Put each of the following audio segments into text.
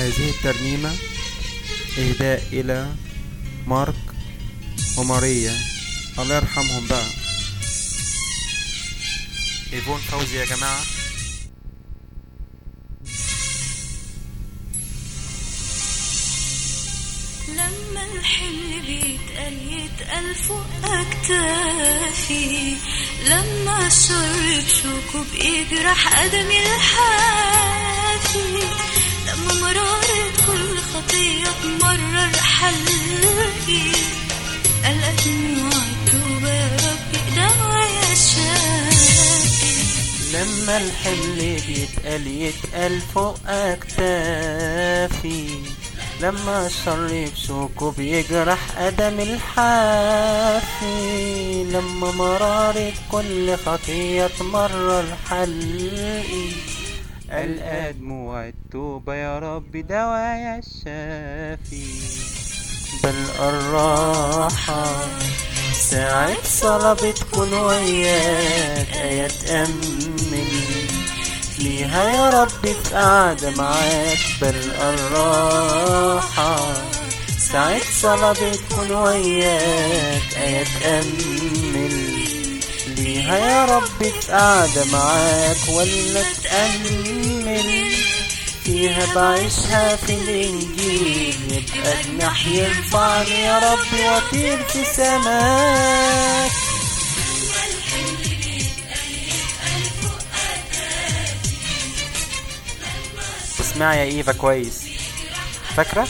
هذه الترنيمة إهداء إلى مارك وماريا. الله يرحمهم بقى. إيفون فوزي يا جماعة. لما الحمل بيتقل يتقل فوق أكتافي لما الشر بشوكه بيجرح قدمي الحافي. لما مرارة كل خطية تمرر حلقي قلقت دموع التوبة يا ربي دوايا شافي لما الحمل بيتقل يتقل فوق أكتافي. لما الشر بشوكه بيجرح قدم الحافي. لما مرارة كل خطية تمرر حلقي ألقى دموع التوبة يا رب دوايا الشافي. بل الراحة ساعة صلاة بتكون وياك آية تأمل ليها يا رب في قعدة معاك. بل الراحة ساعة صلاة بتكون وياك آية تأمل ليها يا رب في قعدة معاك ولا تأمل فيها بعيشها في الإنجيل. يبقى جناح ينفعني يا رب وأطير في سماك اسمعي يا إيفا كويس. فاكرة؟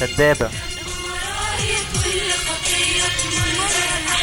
كدابة.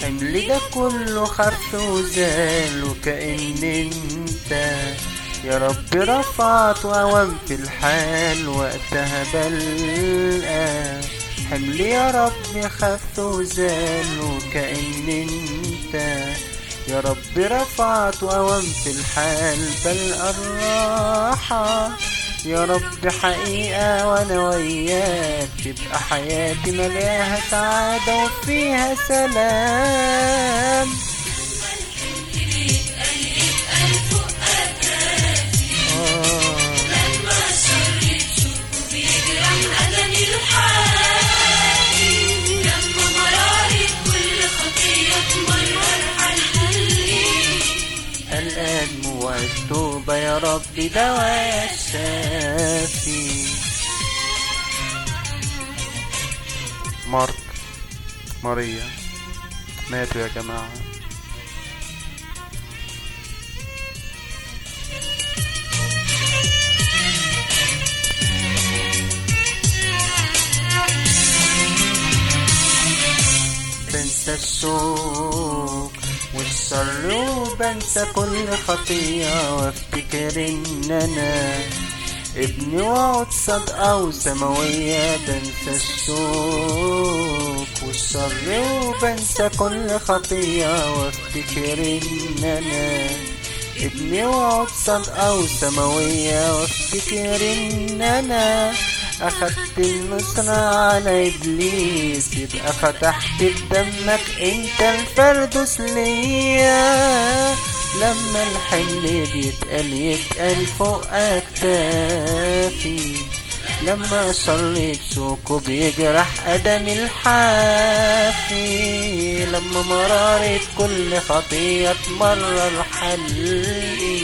تمرر حلقي قلقت دموع التوبة يا ربي دوايا وقتها بلقى حمل ده كله خف وزال وكأن أنت. يا رب رفعت وأوام في الحال وقتها بلقى حمل يا رب خف وزال وكأن أنت. يا رب رفعت وأوام في الحال بل الراحة يا رب حقيقة وأنا وياك. تبقى حياتي ملياها سعادة وفيها سلام. آه. يا رب دواء الشافي. مارك ماريا. ماتوا يا جماعة. بنسى الشوق والشر وبنسى كل خطية وافتكر ان أنا ابني وعود صدقة وسماوية بنسى الشوق والشر وبنسى كل خطية وافتكر ان أنا ابني وعود صدقة وسماوية وافتكر ان أنا أخدت النصرة على إبليس يبقى فتحت بدمك أنت الفردوس ليا لما الحمل بيتقل يتقل فوق أكتافي. لما شر بشوكه بيجرح قدم الحافي. لما مرارة كل خطية تمرر حلقي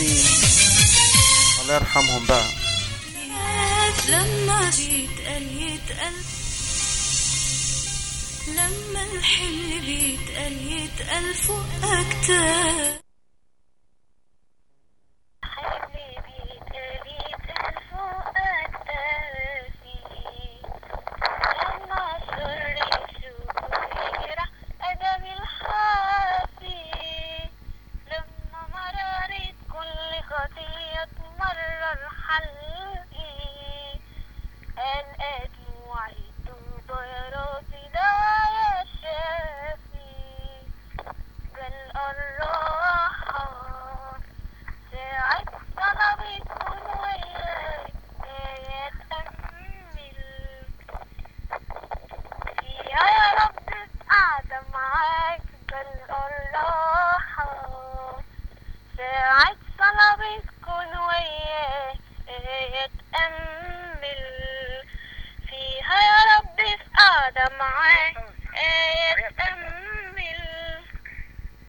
الشافي الله يرحمهم بقى. لما يتقل يتقل لما الحمل بيتقل يتقل فوق أكتاف